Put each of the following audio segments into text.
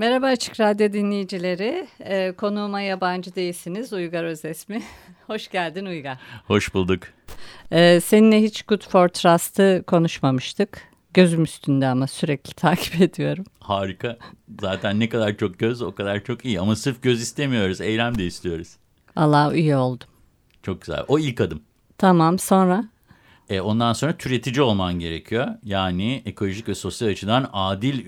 Merhaba Açık Radyo dinleyicileri. Ee, konuğuma yabancı değilsiniz. Uygar Özesmi. Hoş geldin Uygar. Hoş bulduk. Ee, seninle hiç Good for Trust'ı konuşmamıştık. Gözüm üstünde ama sürekli takip ediyorum. Harika. Zaten ne kadar çok göz o kadar çok iyi. Ama sırf göz istemiyoruz. Eylem de istiyoruz. Allah üye oldum. Çok güzel. O ilk adım. Tamam sonra? E, ondan sonra türetici olman gerekiyor. Yani ekolojik ve sosyal açıdan adil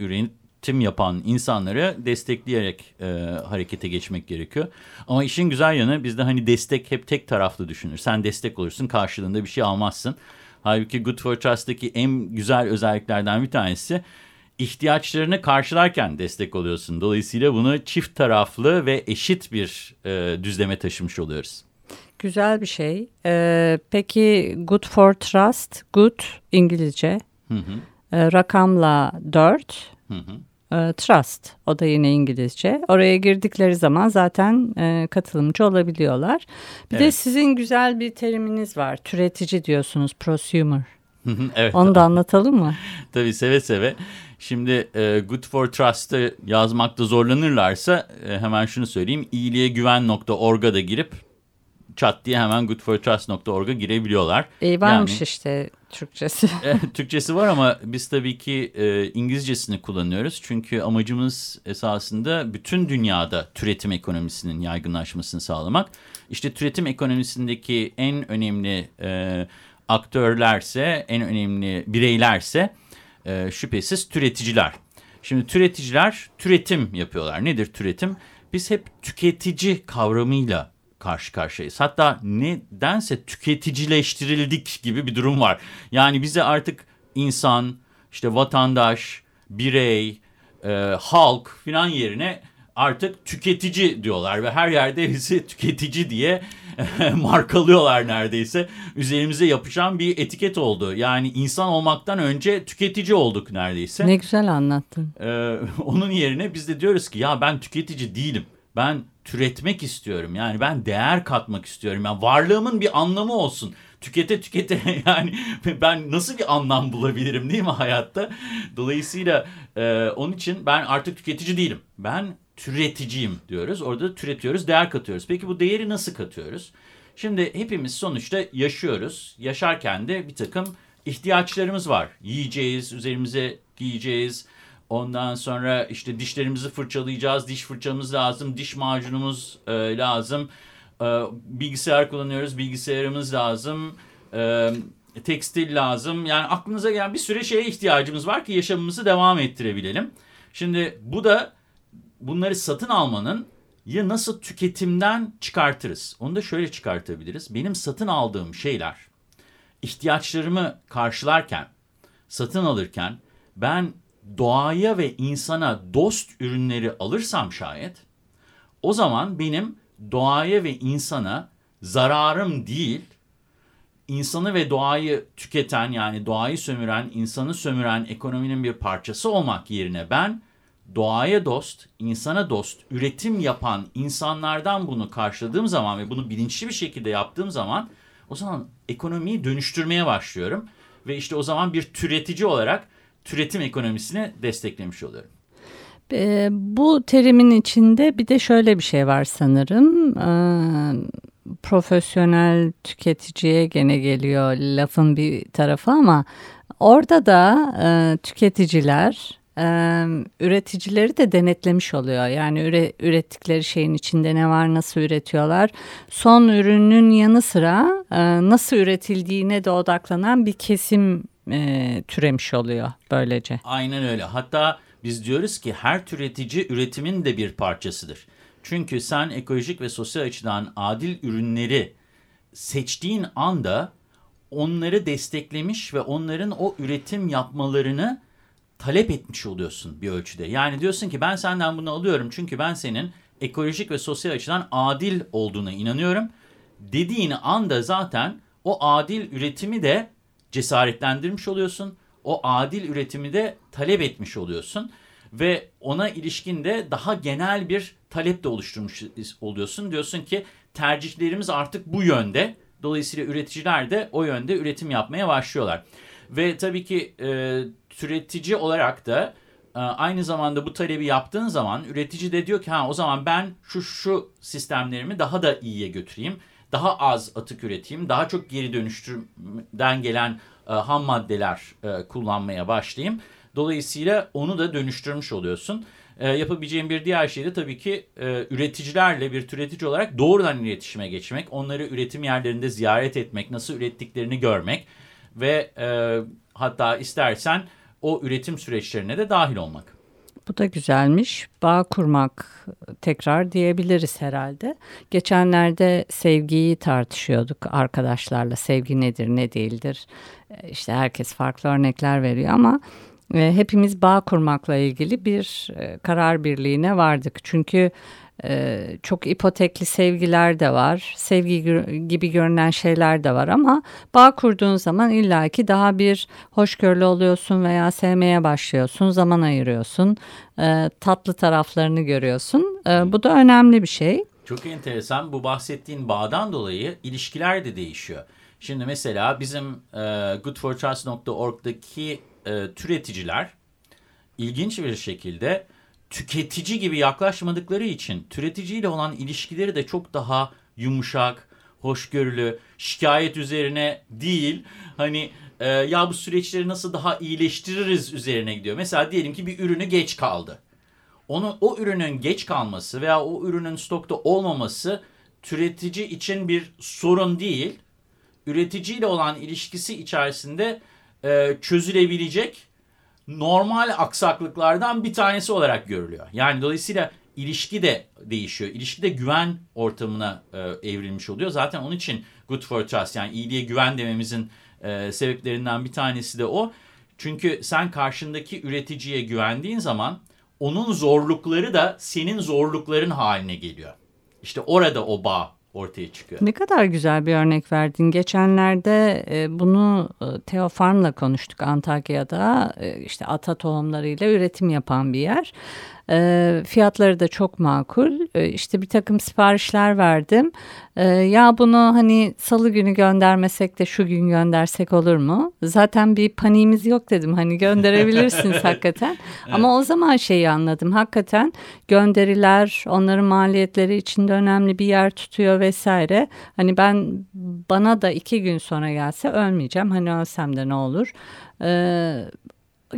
üretim yapan insanları destekleyerek e, harekete geçmek gerekiyor. Ama işin güzel yanı bizde hani destek hep tek taraflı düşünür. Sen destek olursun karşılığında bir şey almazsın. Halbuki Good for Trust'taki en güzel özelliklerden bir tanesi ihtiyaçlarını karşılarken destek oluyorsun. Dolayısıyla bunu çift taraflı ve eşit bir e, düzleme taşımış oluyoruz. Güzel bir şey. Ee, peki Good for Trust, good İngilizce. Hı hı. Ee, rakamla 4. Hı hı. Ee, trust o da yine İngilizce. Oraya girdikleri zaman zaten e, katılımcı olabiliyorlar. Bir evet. de sizin güzel bir teriminiz var. Türetici diyorsunuz, prosumer. evet. Onu da anlatalım mı? Tabii seve seve. Şimdi e, Good for Trust'ı yazmakta zorlanırlarsa e, hemen şunu söyleyeyim. iyiliğegüven.org'a da girip çat diye hemen goodfortrust.org'a girebiliyorlar. E, varmış yani, işte Türkçesi. Türkçesi var ama biz tabii ki e, İngilizcesini kullanıyoruz. Çünkü amacımız esasında bütün dünyada türetim ekonomisinin yaygınlaşmasını sağlamak. İşte türetim ekonomisindeki en önemli e, aktörlerse, en önemli bireylerse e, şüphesiz türeticiler. Şimdi türeticiler türetim yapıyorlar. Nedir türetim? Biz hep tüketici kavramıyla karşı karşıyayız. Hatta nedense tüketicileştirildik gibi bir durum var. Yani bize artık insan, işte vatandaş, birey, e, halk filan yerine artık tüketici diyorlar ve her yerde bizi tüketici diye markalıyorlar neredeyse. Üzerimize yapışan bir etiket oldu. Yani insan olmaktan önce tüketici olduk neredeyse. Ne güzel anlattın. Ee, onun yerine biz de diyoruz ki ya ben tüketici değilim. Ben türetmek istiyorum. Yani ben değer katmak istiyorum. Yani varlığımın bir anlamı olsun. Tükete tükete yani ben nasıl bir anlam bulabilirim değil mi hayatta? Dolayısıyla e, onun için ben artık tüketici değilim. Ben türeticiyim diyoruz. Orada türetiyoruz, değer katıyoruz. Peki bu değeri nasıl katıyoruz? Şimdi hepimiz sonuçta yaşıyoruz. Yaşarken de bir takım ihtiyaçlarımız var. Yiyeceğiz, üzerimize giyeceğiz, Ondan sonra işte dişlerimizi fırçalayacağız. Diş fırçamız lazım. Diş macunumuz e, lazım. E, bilgisayar kullanıyoruz. Bilgisayarımız lazım. E, tekstil lazım. Yani aklınıza gelen bir süre şeye ihtiyacımız var ki yaşamımızı devam ettirebilelim. Şimdi bu da bunları satın almanın ya nasıl tüketimden çıkartırız? Onu da şöyle çıkartabiliriz. Benim satın aldığım şeyler ihtiyaçlarımı karşılarken, satın alırken ben doğaya ve insana dost ürünleri alırsam şayet o zaman benim doğaya ve insana zararım değil, insanı ve doğayı tüketen yani doğayı sömüren, insanı sömüren ekonominin bir parçası olmak yerine ben doğaya dost, insana dost, üretim yapan insanlardan bunu karşıladığım zaman ve bunu bilinçli bir şekilde yaptığım zaman o zaman ekonomiyi dönüştürmeye başlıyorum. Ve işte o zaman bir türetici olarak türetim ekonomisini desteklemiş oluyorum. E, bu terimin içinde bir de şöyle bir şey var sanırım. E, profesyonel tüketiciye gene geliyor lafın bir tarafı ama orada da e, tüketiciler e, üreticileri de denetlemiş oluyor. Yani üre, ürettikleri şeyin içinde ne var, nasıl üretiyorlar. Son ürünün yanı sıra e, nasıl üretildiğine de odaklanan bir kesim e, türemiş oluyor böylece. Aynen öyle. Hatta biz diyoruz ki her türetici üretimin de bir parçasıdır. Çünkü sen ekolojik ve sosyal açıdan adil ürünleri seçtiğin anda onları desteklemiş ve onların o üretim yapmalarını talep etmiş oluyorsun bir ölçüde. Yani diyorsun ki ben senden bunu alıyorum çünkü ben senin ekolojik ve sosyal açıdan adil olduğuna inanıyorum. Dediğini anda zaten o adil üretimi de cesaretlendirmiş oluyorsun. O adil üretimi de talep etmiş oluyorsun. Ve ona ilişkin de daha genel bir talep de oluşturmuş oluyorsun. Diyorsun ki tercihlerimiz artık bu yönde. Dolayısıyla üreticiler de o yönde üretim yapmaya başlıyorlar. Ve tabii ki e, türetici olarak da e, aynı zamanda bu talebi yaptığın zaman üretici de diyor ki ha o zaman ben şu şu sistemlerimi daha da iyiye götüreyim. Daha az atık üreteyim, daha çok geri dönüştürmeden gelen e, ham maddeler e, kullanmaya başlayayım. Dolayısıyla onu da dönüştürmüş oluyorsun. E, yapabileceğim bir diğer şey de tabii ki e, üreticilerle bir üretici olarak doğrudan iletişime geçmek. Onları üretim yerlerinde ziyaret etmek, nasıl ürettiklerini görmek ve e, hatta istersen o üretim süreçlerine de dahil olmak. Bu da güzelmiş. Bağ kurmak tekrar diyebiliriz herhalde. Geçenlerde sevgiyi tartışıyorduk arkadaşlarla. Sevgi nedir, ne değildir? E, işte herkes farklı örnekler veriyor ama e, hepimiz bağ kurmakla ilgili bir e, karar birliğine vardık. Çünkü ee, çok ipotekli sevgiler de var. Sevgi gibi görünen şeyler de var ama bağ kurduğun zaman illaki daha bir hoşgörülü oluyorsun veya sevmeye başlıyorsun. Zaman ayırıyorsun. E, tatlı taraflarını görüyorsun. E, bu da önemli bir şey. Çok enteresan. Bu bahsettiğin bağdan dolayı ilişkiler de değişiyor. Şimdi mesela bizim e, goodfortrust.org'daki e, türeticiler ilginç bir şekilde tüketici gibi yaklaşmadıkları için türeticiyle olan ilişkileri de çok daha yumuşak, hoşgörülü, şikayet üzerine değil. Hani e, ya bu süreçleri nasıl daha iyileştiririz üzerine gidiyor. Mesela diyelim ki bir ürünü geç kaldı. Onu o ürünün geç kalması veya o ürünün stokta olmaması türetici için bir sorun değil. Üreticiyle olan ilişkisi içerisinde e, çözülebilecek normal aksaklıklardan bir tanesi olarak görülüyor. Yani dolayısıyla ilişki de değişiyor. İlişki de güven ortamına e, evrilmiş oluyor. Zaten onun için good for trust yani iyiliğe güven dememizin e, sebeplerinden bir tanesi de o. Çünkü sen karşındaki üreticiye güvendiğin zaman onun zorlukları da senin zorlukların haline geliyor. İşte orada o bağ ortaya çıkıyor. Ne kadar güzel bir örnek verdin. Geçenlerde e, bunu e, Theo Farm'la konuştuk Antakya'da. E, işte ata tohumlarıyla üretim yapan bir yer. E, fiyatları da çok makul. E, işte bir takım siparişler verdim. E, ya bunu hani salı günü göndermesek de şu gün göndersek olur mu? Zaten bir paniğimiz yok dedim. Hani gönderebilirsiniz hakikaten. Evet. Ama o zaman şeyi anladım. Hakikaten gönderiler onların maliyetleri içinde önemli bir yer tutuyor vesaire. Hani ben bana da iki gün sonra gelse ölmeyeceğim. Hani ölsem de ne olur? Ee,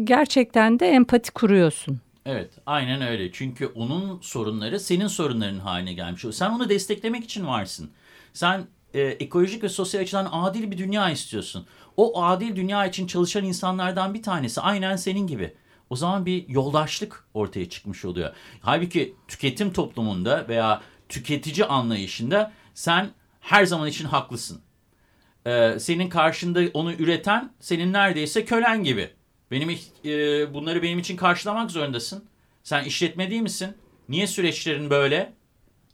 gerçekten de empati kuruyorsun. Evet aynen öyle. Çünkü onun sorunları senin sorunların haline gelmiş. Sen onu desteklemek için varsın. Sen e, ekolojik ve sosyal açıdan adil bir dünya istiyorsun. O adil dünya için çalışan insanlardan bir tanesi aynen senin gibi. O zaman bir yoldaşlık ortaya çıkmış oluyor. Halbuki tüketim toplumunda veya tüketici anlayışında sen her zaman için haklısın. Ee, senin karşında onu üreten senin neredeyse kölen gibi. Benim e, bunları benim için karşılamak zorundasın. Sen işletme değil misin? Niye süreçlerin böyle?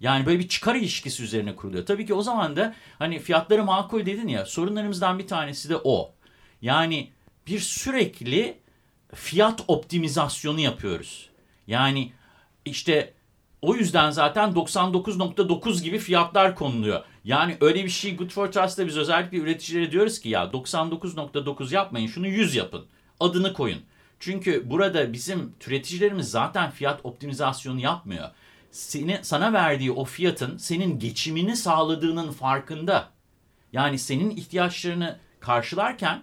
Yani böyle bir çıkar ilişkisi üzerine kuruluyor. Tabii ki o zaman da hani fiyatları makul dedin ya sorunlarımızdan bir tanesi de o. Yani bir sürekli fiyat optimizasyonu yapıyoruz. Yani işte o yüzden zaten 99.9 gibi fiyatlar konuluyor. Yani öyle bir şey Good for Trust'ta biz özellikle üreticilere diyoruz ki ya 99.9 yapmayın şunu 100 yapın adını koyun. Çünkü burada bizim türeticilerimiz zaten fiyat optimizasyonu yapmıyor. Seni, sana verdiği o fiyatın senin geçimini sağladığının farkında. Yani senin ihtiyaçlarını karşılarken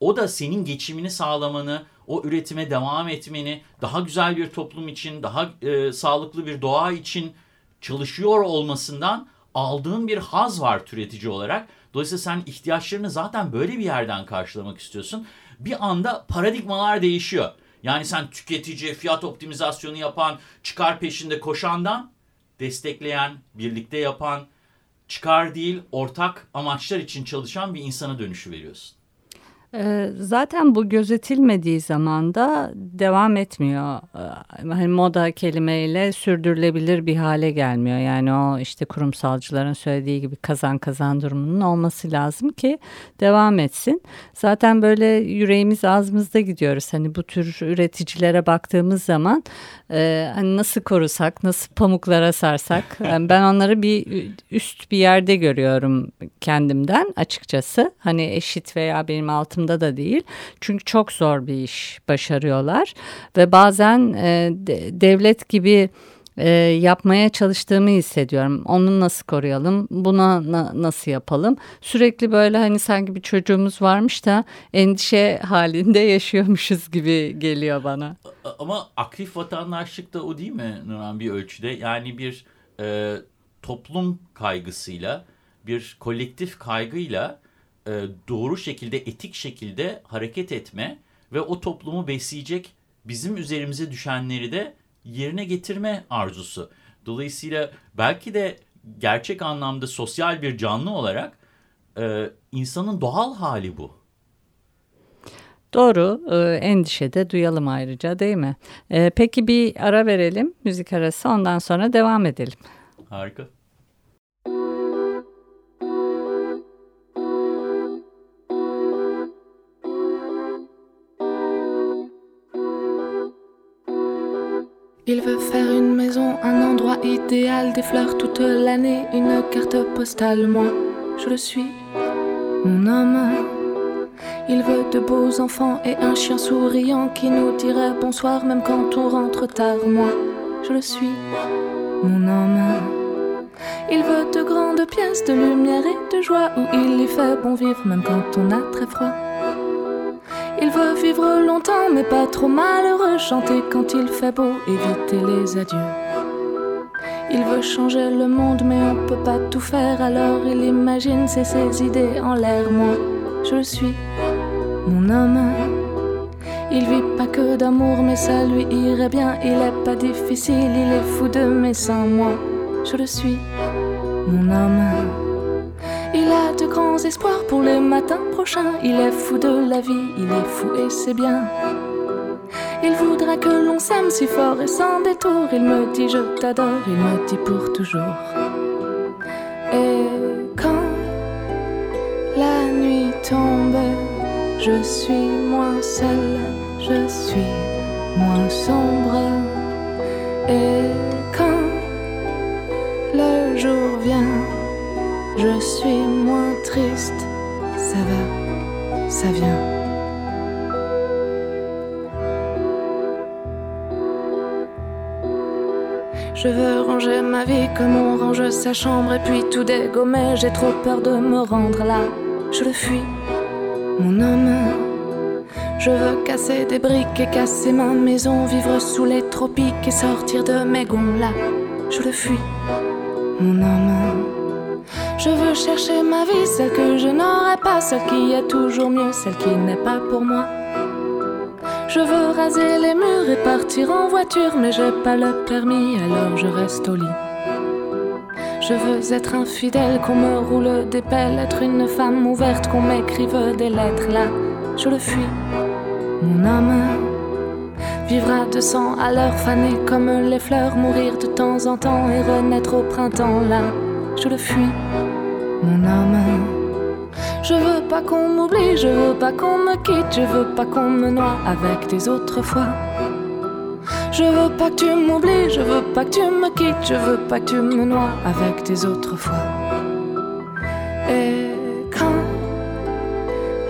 o da senin geçimini sağlamanı, o üretime devam etmeni, daha güzel bir toplum için, daha e, sağlıklı bir doğa için çalışıyor olmasından aldığın bir haz var türetici olarak. Dolayısıyla sen ihtiyaçlarını zaten böyle bir yerden karşılamak istiyorsun bir anda paradigmalar değişiyor. Yani sen tüketici, fiyat optimizasyonu yapan, çıkar peşinde koşandan destekleyen, birlikte yapan, çıkar değil ortak amaçlar için çalışan bir insana dönüşü veriyorsun. Ee, zaten bu gözetilmediği zaman da devam etmiyor. Ee, hani moda kelimeyle sürdürülebilir bir hale gelmiyor. Yani o işte kurumsalcıların söylediği gibi kazan kazan durumunun olması lazım ki devam etsin. Zaten böyle yüreğimiz ağzımızda gidiyoruz. Hani bu tür üreticilere baktığımız zaman e, hani nasıl korusak, nasıl pamuklara sarsak. Yani ben onları bir üst bir yerde görüyorum kendimden açıkçası. Hani eşit veya benim altım altında da değil. Çünkü çok zor bir iş başarıyorlar ve bazen e, de, devlet gibi e, yapmaya çalıştığımı hissediyorum. Onu nasıl koruyalım? Buna na, nasıl yapalım? Sürekli böyle hani sanki bir çocuğumuz varmış da endişe halinde yaşıyormuşuz gibi geliyor bana. Ama aktif vatandaşlık da o değil mi Nurhan bir ölçüde? Yani bir e, toplum kaygısıyla, bir kolektif kaygıyla e, doğru şekilde, etik şekilde hareket etme ve o toplumu besleyecek bizim üzerimize düşenleri de yerine getirme arzusu. Dolayısıyla belki de gerçek anlamda sosyal bir canlı olarak e, insanın doğal hali bu. Doğru, e, endişe de duyalım ayrıca değil mi? E, peki bir ara verelim, müzik arası ondan sonra devam edelim. Harika. Un endroit idéal, des fleurs toute l'année, une carte postale. Moi, je le suis, mon homme. Il veut de beaux enfants et un chien souriant qui nous dirait bonsoir même quand on rentre tard. Moi, je le suis, mon homme. Il veut de grandes pièces de lumière et de joie où il y fait bon vivre même quand on a très froid. Il veut vivre longtemps, mais pas trop malheureux. Chanter quand il fait beau, éviter les adieux. Il veut changer le monde, mais on peut pas tout faire. Alors il imagine ses idées en l'air. Moi, je suis mon homme. Il vit pas que d'amour, mais ça lui irait bien. Il est pas difficile, il est fou de mes seins. Moi, je le suis, mon homme. Il a de grands espoirs pour les matins prochains. Il est fou de la vie, il est fou et c'est bien. Il voudra que l'on s'aime si fort et sans détour. Il me dit je t'adore, il me dit pour toujours. Et quand la nuit tombe, je suis moins seule, je suis moins sombre. Et quand le jour vient, je suis moins triste. Ça va, ça vient. Je veux ranger ma vie comme on range sa chambre et puis tout dégommer. J'ai trop peur de me rendre là. Je le fuis, mon homme. Je veux casser des briques et casser ma maison, vivre sous les tropiques et sortir de mes gonds là. Je le fuis, mon homme. Je veux chercher ma vie, celle que je n'aurai pas, celle qui est toujours mieux, celle qui n'est pas pour moi. Je veux raser les murs et partir en voiture, mais j'ai pas le permis, alors je reste au lit. Je veux être infidèle, qu'on me roule des pelles, être une femme ouverte, qu'on m'écrive des lettres là. Je le fuis, mon âme vivra de sang à l'heure, faner comme les fleurs, mourir de temps en temps et renaître au printemps là. Je le fuis, mon âme. Je veux pas qu'on m'oublie, je veux pas qu'on me quitte, je veux pas qu'on me noie avec des autres fois. Je veux pas que tu m'oublies, je veux pas que tu me quittes, je veux pas que tu me noies avec des autres fois. Et quand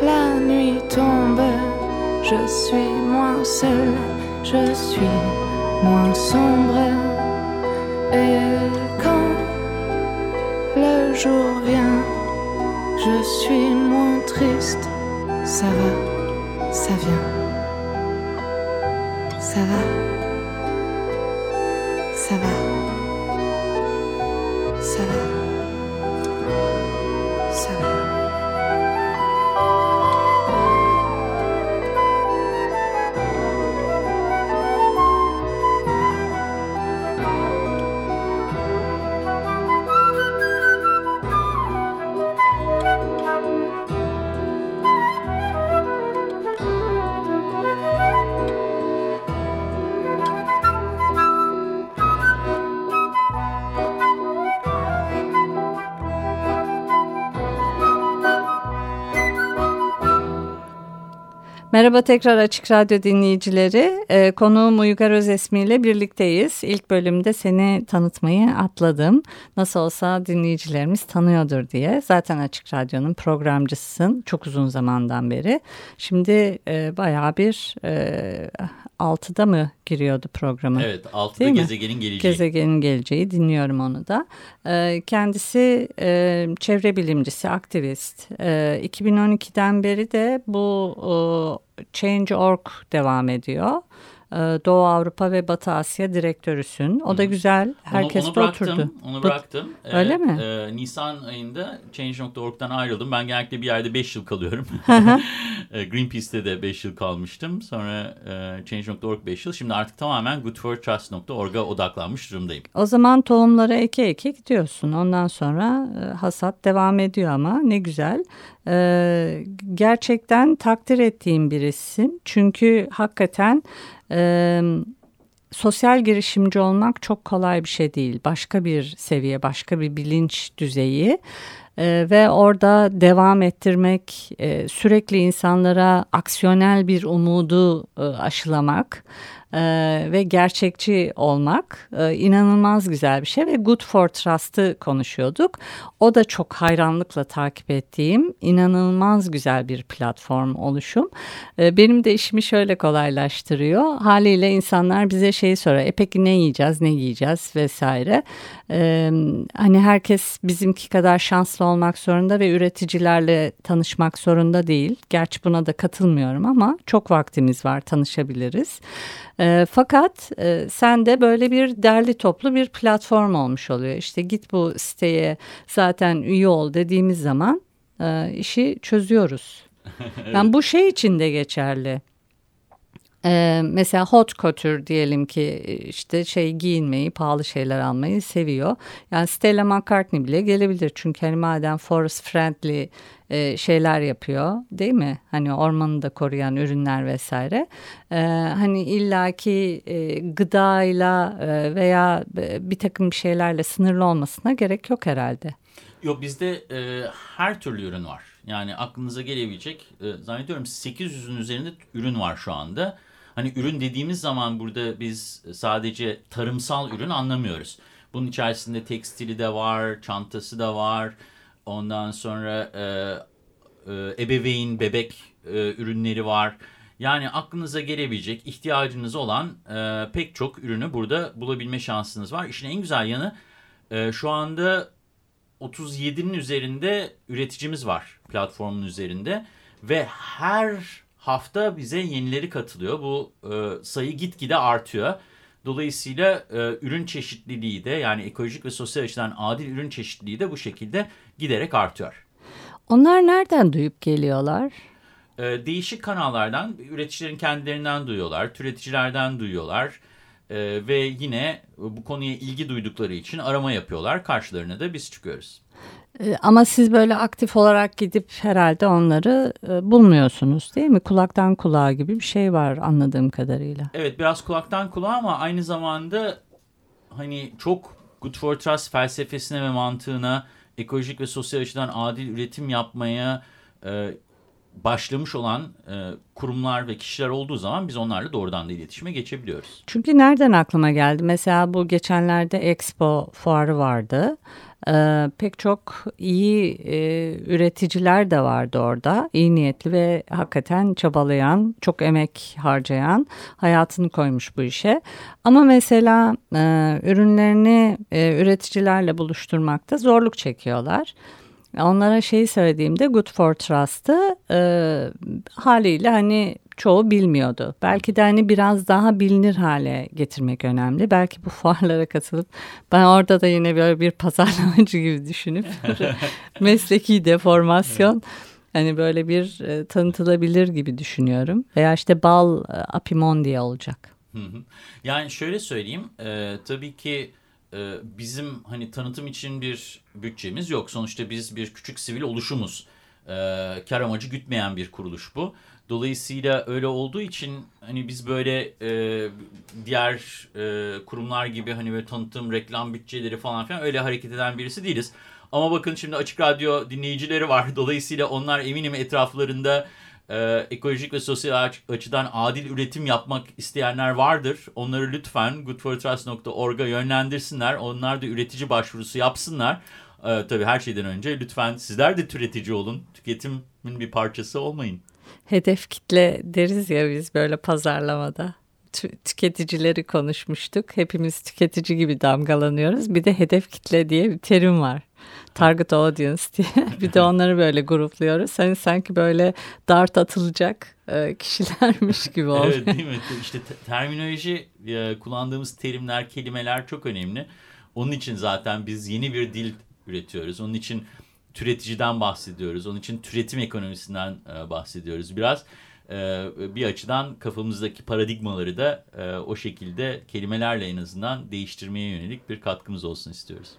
la nuit tombe, je suis moins seule, je suis moins sombre. Le jour vient, je suis moins triste. Ça va, ça vient. Ça va, ça va, Merhaba tekrar Açık Radyo dinleyicileri. Ee, konuğum Uygar Özesmi ile birlikteyiz. İlk bölümde seni tanıtmayı atladım. Nasıl olsa dinleyicilerimiz tanıyordur diye. Zaten Açık Radyo'nun programcısısın çok uzun zamandan beri. Şimdi e, bayağı bir e, 6'da mı giriyordu programı? Evet 6'da gezegenin geleceği. Gezegenin geleceği dinliyorum onu da. E, kendisi e, çevre bilimcisi, aktivist. E, 2012'den beri de bu e, Change.org devam ediyor. Ee, Doğu Avrupa ve Batı Asya direktörüsün. O da güzel. Herkes onu, onu bıraktım, oturdu. Onu bıraktım. Öyle ee, mi? E, Nisan ayında Change.org'dan ayrıldım. Ben genellikle bir yerde 5 yıl kalıyorum. E, Greenpeace'te de 5 yıl kalmıştım. Sonra e, Change.org 5 yıl. Şimdi artık tamamen goodfortrust.org'a odaklanmış durumdayım. O zaman tohumları eke eke gidiyorsun. Ondan sonra e, hasat devam ediyor ama ne güzel. E, gerçekten takdir ettiğim birisin. Çünkü hakikaten e, sosyal girişimci olmak çok kolay bir şey değil. Başka bir seviye, başka bir bilinç düzeyi. Ee, ve orada devam ettirmek, e, sürekli insanlara aksiyonel bir umudu e, aşılamak e, ve gerçekçi olmak e, inanılmaz güzel bir şey ve Good for Trust'ı konuşuyorduk. O da çok hayranlıkla takip ettiğim inanılmaz güzel bir platform oluşum. E, benim de işimi şöyle kolaylaştırıyor. Haliyle insanlar bize şeyi sorar. E peki ne yiyeceğiz, ne giyeceğiz vesaire. E, hani herkes bizimki kadar şanslı olmak zorunda ve üreticilerle tanışmak zorunda değil. Gerçi buna da katılmıyorum ama çok vaktimiz var tanışabiliriz. E, fakat e, sen de böyle bir derli toplu bir platform olmuş oluyor. İşte git bu siteye zaten üye ol dediğimiz zaman e, işi çözüyoruz. evet. Yani bu şey için de geçerli. Ee, mesela hot couture diyelim ki işte şey giyinmeyi, pahalı şeyler almayı seviyor. Yani Stella McCartney bile gelebilir. Çünkü hani madem forest friendly e, şeyler yapıyor değil mi? Hani ormanı da koruyan ürünler vesaire. E, hani illaki e, gıdayla e, veya bir takım şeylerle sınırlı olmasına gerek yok herhalde. Yok bizde e, her türlü ürün var. Yani aklınıza gelebilecek e, zannediyorum 800'ün üzerinde ürün var şu anda. Hani ürün dediğimiz zaman burada biz sadece tarımsal ürün anlamıyoruz. Bunun içerisinde tekstili de var, çantası da var. Ondan sonra e, e, ebeveyn, bebek e, ürünleri var. Yani aklınıza gelebilecek, ihtiyacınız olan e, pek çok ürünü burada bulabilme şansınız var. İşin en güzel yanı e, şu anda 37'nin üzerinde üreticimiz var platformun üzerinde. Ve her hafta bize yenileri katılıyor. Bu e, sayı gitgide artıyor. Dolayısıyla e, ürün çeşitliliği de yani ekolojik ve sosyal açıdan adil ürün çeşitliliği de bu şekilde giderek artıyor. Onlar nereden duyup geliyorlar? E, değişik kanallardan, üreticilerin kendilerinden duyuyorlar, türeticilerden duyuyorlar. E, ve yine bu konuya ilgi duydukları için arama yapıyorlar. Karşılarına da biz çıkıyoruz. Ama siz böyle aktif olarak gidip herhalde onları bulmuyorsunuz değil mi? Kulaktan kulağa gibi bir şey var anladığım kadarıyla. Evet biraz kulaktan kulağa ama aynı zamanda hani çok Good for Trust felsefesine ve mantığına ekolojik ve sosyal açıdan adil üretim yapmaya e, başlamış olan e, kurumlar ve kişiler olduğu zaman biz onlarla doğrudan da iletişime geçebiliyoruz. Çünkü nereden aklıma geldi? Mesela bu geçenlerde Expo fuarı vardı. Ee, pek çok iyi e, üreticiler de vardı orada. İyi niyetli ve hakikaten çabalayan, çok emek harcayan, hayatını koymuş bu işe. Ama mesela e, ürünlerini e, üreticilerle buluşturmakta zorluk çekiyorlar. Onlara şeyi söylediğimde Good for Trust'ı e, haliyle hani çoğu bilmiyordu. Belki de hani biraz daha bilinir hale getirmek önemli. Belki bu fuarlara katılıp ben orada da yine böyle bir pazarlamacı gibi düşünüp mesleki deformasyon hani böyle bir e, tanıtılabilir gibi düşünüyorum. Veya işte bal e, apimon diye olacak. Yani şöyle söyleyeyim e, tabii ki e, bizim hani tanıtım için bir bütçemiz yok. Sonuçta biz bir küçük sivil oluşumuz. E, kar amacı gütmeyen bir kuruluş bu. Dolayısıyla öyle olduğu için hani biz böyle e, diğer e, kurumlar gibi hani böyle tanıtım, reklam bütçeleri falan filan öyle hareket eden birisi değiliz. Ama bakın şimdi Açık Radyo dinleyicileri var. Dolayısıyla onlar eminim etraflarında e, ekolojik ve sosyal açıdan adil üretim yapmak isteyenler vardır. Onları lütfen goodfortrust.org'a yönlendirsinler. Onlar da üretici başvurusu yapsınlar. E, tabii her şeyden önce lütfen sizler de tüketici olun. Tüketimin bir parçası olmayın. Hedef kitle deriz ya biz böyle pazarlamada tüketicileri konuşmuştuk. Hepimiz tüketici gibi damgalanıyoruz. Bir de hedef kitle diye bir terim var. Target audience diye. bir de onları böyle grupluyoruz. Hani sanki böyle dart atılacak e, kişilermiş gibi oluyor. evet değil mi? İşte terminoloji e, kullandığımız terimler, kelimeler çok önemli. Onun için zaten biz yeni bir dil üretiyoruz. Onun için türeticiden bahsediyoruz. Onun için türetim ekonomisinden e, bahsediyoruz. Biraz bir açıdan kafamızdaki paradigmaları da o şekilde kelimelerle en azından değiştirmeye yönelik bir katkımız olsun istiyoruz.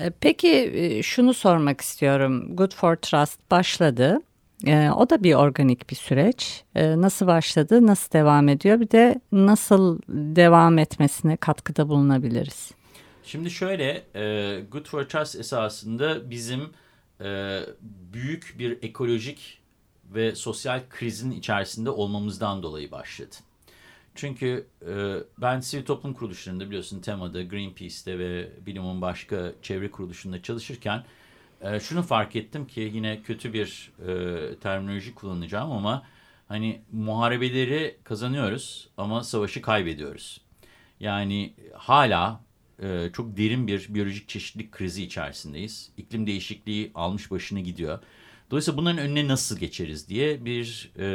E, peki e, şunu sormak istiyorum. Good for Trust başladı. E, o da bir organik bir süreç. Nasıl başladı, nasıl devam ediyor? Bir de nasıl devam etmesine katkıda bulunabiliriz? Şimdi şöyle, Good for Trust esasında bizim büyük bir ekolojik ve sosyal krizin içerisinde olmamızdan dolayı başladı. Çünkü e, ben sivil toplum kuruluşlarında biliyorsun temada, Greenpeace'te ve bilimin başka çevre kuruluşunda çalışırken e, şunu fark ettim ki yine kötü bir e, terminoloji kullanacağım ama hani muharebeleri kazanıyoruz ama savaşı kaybediyoruz. Yani hala e, çok derin bir biyolojik çeşitlilik krizi içerisindeyiz. İklim değişikliği almış başını gidiyor. Dolayısıyla bunların önüne nasıl geçeriz diye bir e,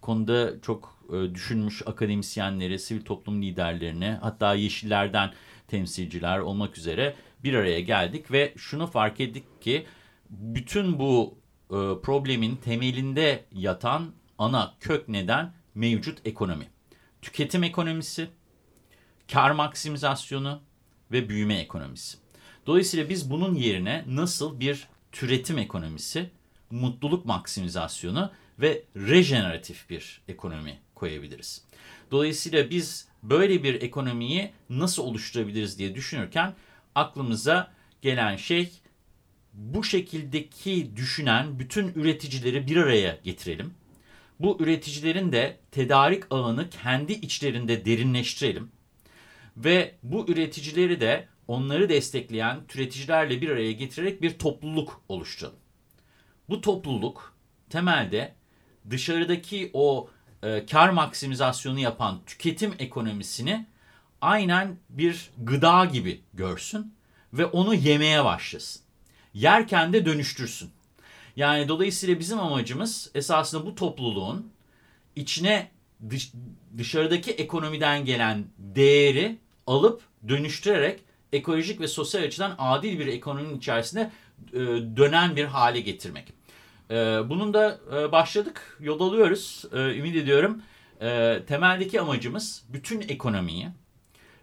konuda çok e, düşünmüş akademisyenleri, sivil toplum liderlerini hatta Yeşillerden temsilciler olmak üzere bir araya geldik ve şunu fark ettik ki bütün bu e, problemin temelinde yatan ana kök neden mevcut ekonomi. Tüketim ekonomisi, kar maksimizasyonu ve büyüme ekonomisi. Dolayısıyla biz bunun yerine nasıl bir türetim ekonomisi, mutluluk maksimizasyonu ve rejeneratif bir ekonomi koyabiliriz. Dolayısıyla biz böyle bir ekonomiyi nasıl oluşturabiliriz diye düşünürken aklımıza gelen şey bu şekildeki düşünen bütün üreticileri bir araya getirelim. Bu üreticilerin de tedarik ağını kendi içlerinde derinleştirelim. Ve bu üreticileri de onları destekleyen türeticilerle bir araya getirerek bir topluluk oluşturalım. Bu topluluk temelde dışarıdaki o e, kar maksimizasyonu yapan tüketim ekonomisini aynen bir gıda gibi görsün ve onu yemeye başlasın. Yerken de dönüştürsün. Yani dolayısıyla bizim amacımız esasında bu topluluğun içine dış, dışarıdaki ekonomiden gelen değeri alıp dönüştürerek ekolojik ve sosyal açıdan adil bir ekonominin içerisinde e, dönen bir hale getirmek. E, bunun da e, başladık, yol alıyoruz. E, ümit ediyorum. E, temeldeki amacımız bütün ekonomiyi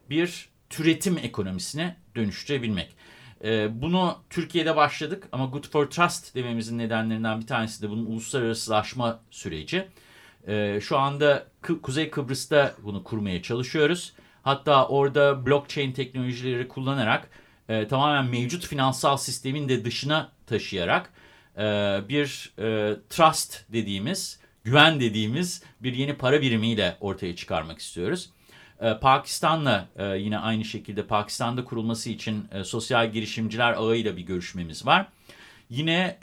bir türetim ekonomisine dönüştürebilmek. E, bunu Türkiye'de başladık ama Good for Trust dememizin nedenlerinden bir tanesi de bunun uluslararasılaşma süreci. E, şu anda K Kuzey Kıbrıs'ta bunu kurmaya çalışıyoruz. Hatta orada blockchain teknolojileri kullanarak e, tamamen mevcut finansal sistemin de dışına taşıyarak e, bir e, trust dediğimiz, güven dediğimiz bir yeni para birimiyle ortaya çıkarmak istiyoruz. E, Pakistan'la yine aynı şekilde Pakistan'da kurulması için sosyal girişimciler ağıyla bir görüşmemiz var. Yine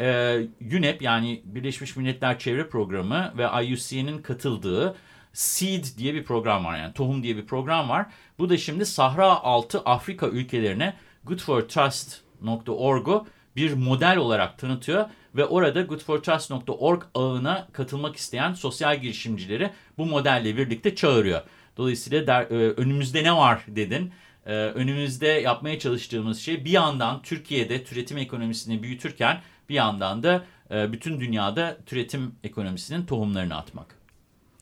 UNEP yani Birleşmiş Milletler Çevre Programı ve IUCN'in katıldığı SEED diye bir program var yani tohum diye bir program var. Bu da şimdi Sahra altı Afrika ülkelerine goodfortrust.org'u bir model olarak tanıtıyor ve orada goodfortrust.org ağına katılmak isteyen sosyal girişimcileri bu modelle birlikte çağırıyor. Dolayısıyla der, e, önümüzde ne var dedin. E, önümüzde yapmaya çalıştığımız şey bir yandan Türkiye'de türetim ekonomisini büyütürken bir yandan da e, bütün dünyada türetim ekonomisinin tohumlarını atmak.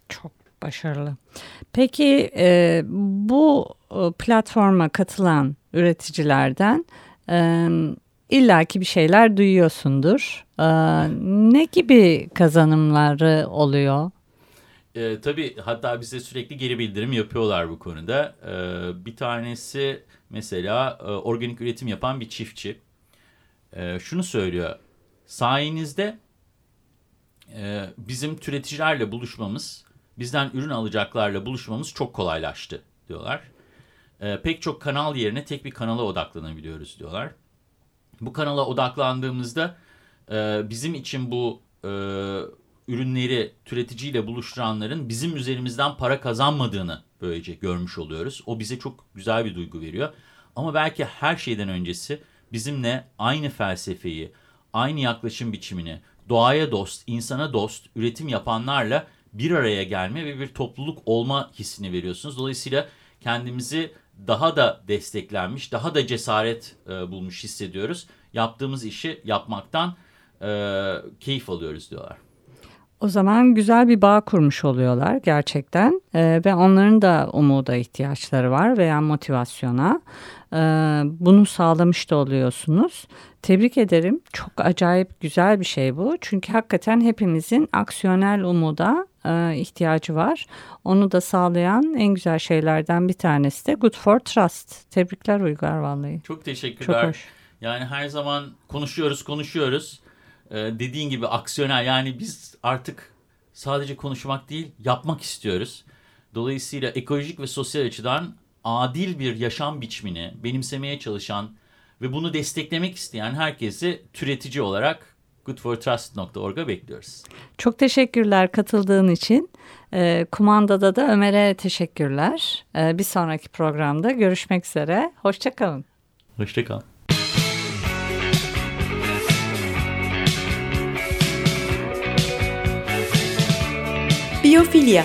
Çok başarılı. Peki e, bu e, platforma katılan üreticilerden e, illaki bir şeyler duyuyorsundur. Ee, ne gibi kazanımları oluyor? E, tabii hatta bize sürekli geri bildirim yapıyorlar bu konuda. E, bir tanesi mesela e, organik üretim yapan bir çiftçi. E, şunu söylüyor. Sayenizde e, bizim türeticilerle buluşmamız, bizden ürün alacaklarla buluşmamız çok kolaylaştı diyorlar. E, pek çok kanal yerine tek bir kanala odaklanabiliyoruz diyorlar. Bu kanala odaklandığımızda e, bizim için bu e, ürünleri türeticiyle buluşturanların bizim üzerimizden para kazanmadığını böylece görmüş oluyoruz. O bize çok güzel bir duygu veriyor. Ama belki her şeyden öncesi bizimle aynı felsefeyi, aynı yaklaşım biçimini, doğaya dost, insana dost, üretim yapanlarla bir araya gelme ve bir topluluk olma hissini veriyorsunuz. Dolayısıyla kendimizi daha da desteklenmiş, daha da cesaret e, bulmuş hissediyoruz. Yaptığımız işi yapmaktan e, keyif alıyoruz diyorlar. O zaman güzel bir bağ kurmuş oluyorlar gerçekten ee, ve onların da umuda ihtiyaçları var veya motivasyona. Ee, bunu sağlamış da oluyorsunuz. Tebrik ederim. Çok acayip güzel bir şey bu. Çünkü hakikaten hepimizin aksiyonel umuda e, ihtiyacı var. Onu da sağlayan en güzel şeylerden bir tanesi de Good for Trust. Tebrikler Uygar vallahi. Çok teşekkürler. Çok hoş. Yani her zaman konuşuyoruz konuşuyoruz. Ee, dediğin gibi aksiyonel yani biz artık sadece konuşmak değil yapmak istiyoruz. Dolayısıyla ekolojik ve sosyal açıdan adil bir yaşam biçimini benimsemeye çalışan ve bunu desteklemek isteyen herkesi türetici olarak goodfortrust.org'a bekliyoruz. Çok teşekkürler katıldığın için. E, kumandada da Ömer'e teşekkürler. E, bir sonraki programda görüşmek üzere. Hoşçakalın. Hoşçakalın. Biyofilya